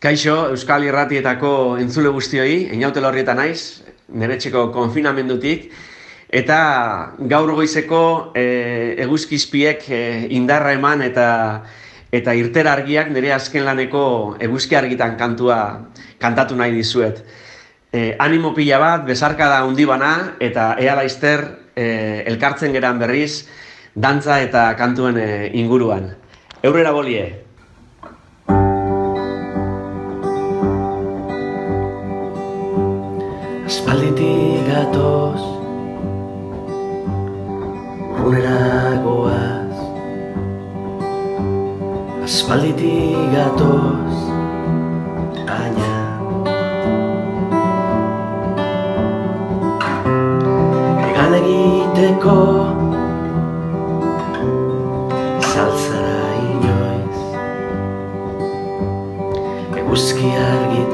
Kaixo, Euskal Irratietako entzule guztioi, inaute lorrieta naiz, nire txeko konfinamendutik, eta gaur goizeko e, eguzkizpiek e, indarra eman eta eta irtera argiak nire azken laneko eguzki argitan kantua kantatu nahi dizuet. E, animo pila bat, bezarka da hundi bana, eta ea laizter e, elkartzen geran berriz, dantza eta kantuen e, inguruan. Eurrera bolie! Gatoz Urrunera goaz Aspalditik gatoz Aina Egan egiteko. Zaltzara inoiz Eguzki argitan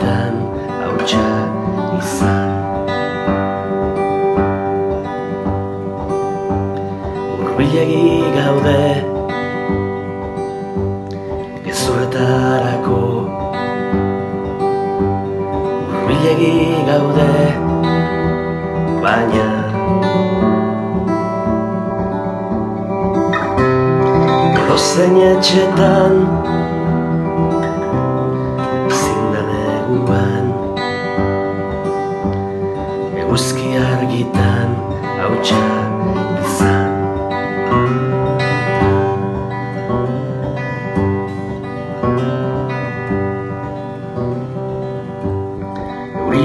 Urbilegi gaude Gezuretarako Urbilegi gaude Baina Edozein etxetan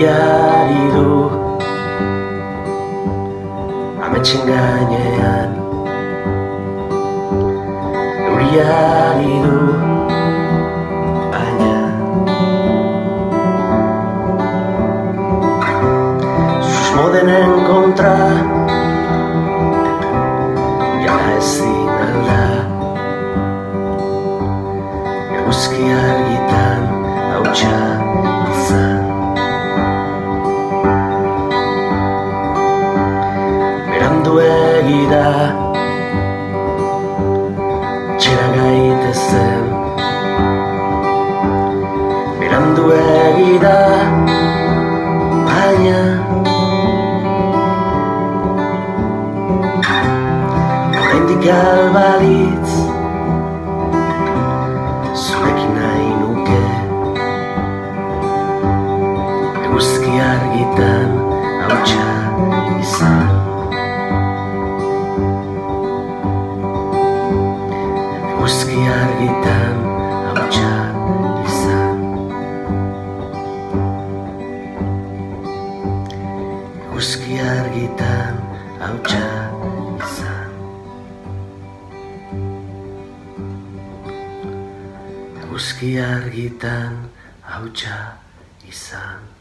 y árido ametsenganean euri aridu baina susmo denen kontra egida Txera gaitezen Berandu egida albalitz Zurekin nahi nuke. Eguzki argitan hautsa izan Eguzki argitan hautsa izan Eguzki argitan hautsa izan Eguzki argitan hautsa izan